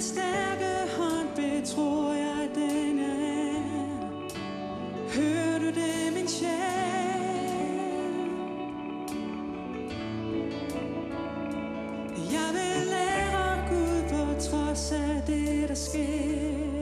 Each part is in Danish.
stærke hånd betror jeg den er. Hører du det, min sjæl? Jeg vil lære Gud på trods af det, der sker.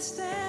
stand.